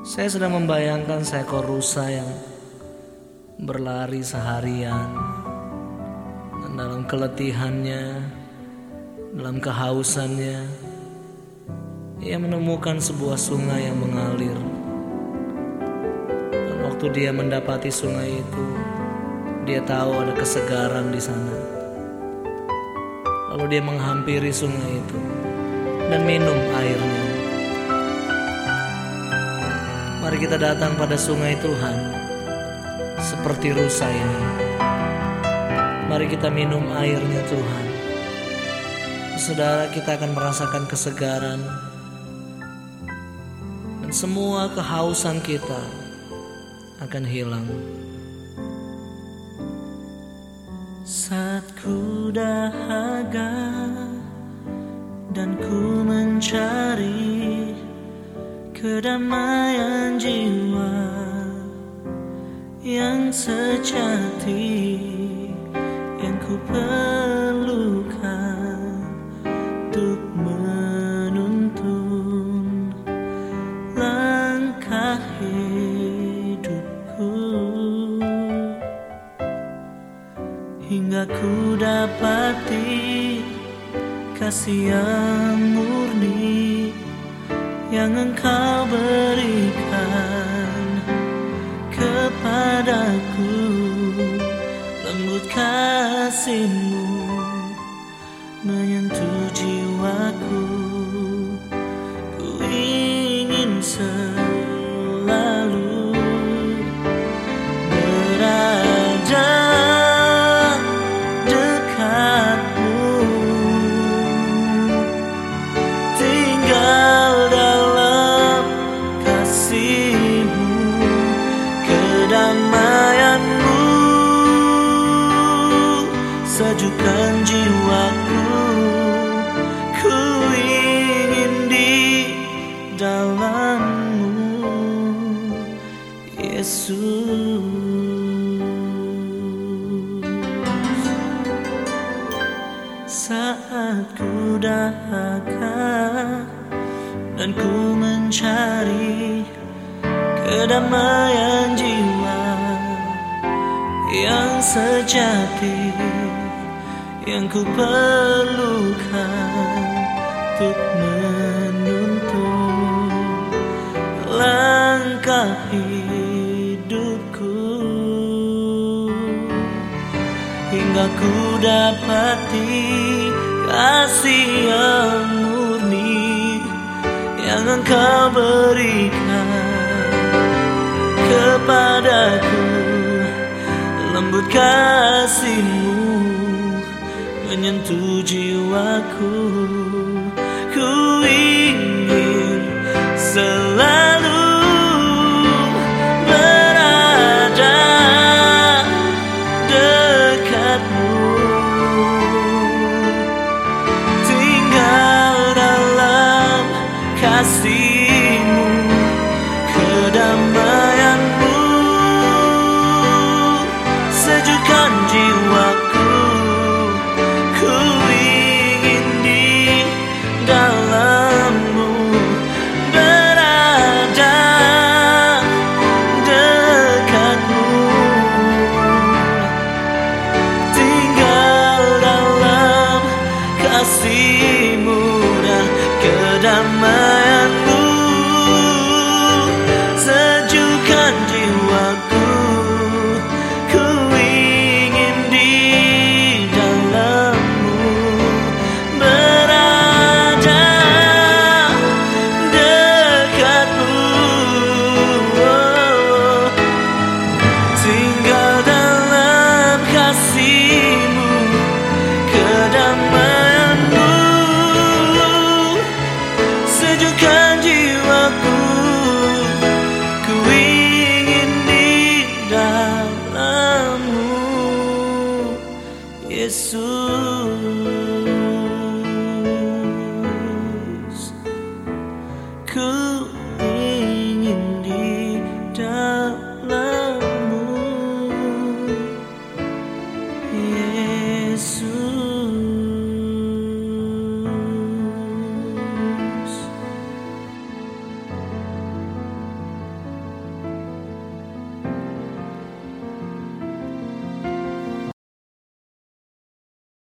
Saya sedang membayangkan seekor rusa yang berlari seharian dan dalam keletihannya, dalam kehausannya, ia menemukan sebuah sungai yang mengalir. Dan waktu dia mendapati sungai itu, dia tahu ada kesegaran di sana. Lalu dia menghampiri sungai itu dan minum airnya. Kita datang pada sungai Tuhan seperti rusa ini. Mari kita minum airnya Tuhan. Saudara kita akan merasakan kesegaran dan semua kehausan kita akan hilang. Saat ku dahaga dan ku mencari kedamaian jiwa yang sejati yang ku perlukan untuk menuntun langkah hidupku. Hingga ku dapati kasih yang murni yang engkau berikan kepadaku. Lembut kasihmu sejukan jiwaku. Ku ingin di dalammu Yesus. Saat ku dahaga dan ku mencari kedamaian jiwa yang sejati yang ku perlukan untuk menuntun langkah hidupku. Hingga ku dapati kasih yang murni yang engkau berikan kepadaku. Lembut kasihmu menyentuh jiwaku. Ku ingin selalu berada dekatmu. Tinggal dalam kasihmu kedamaianmu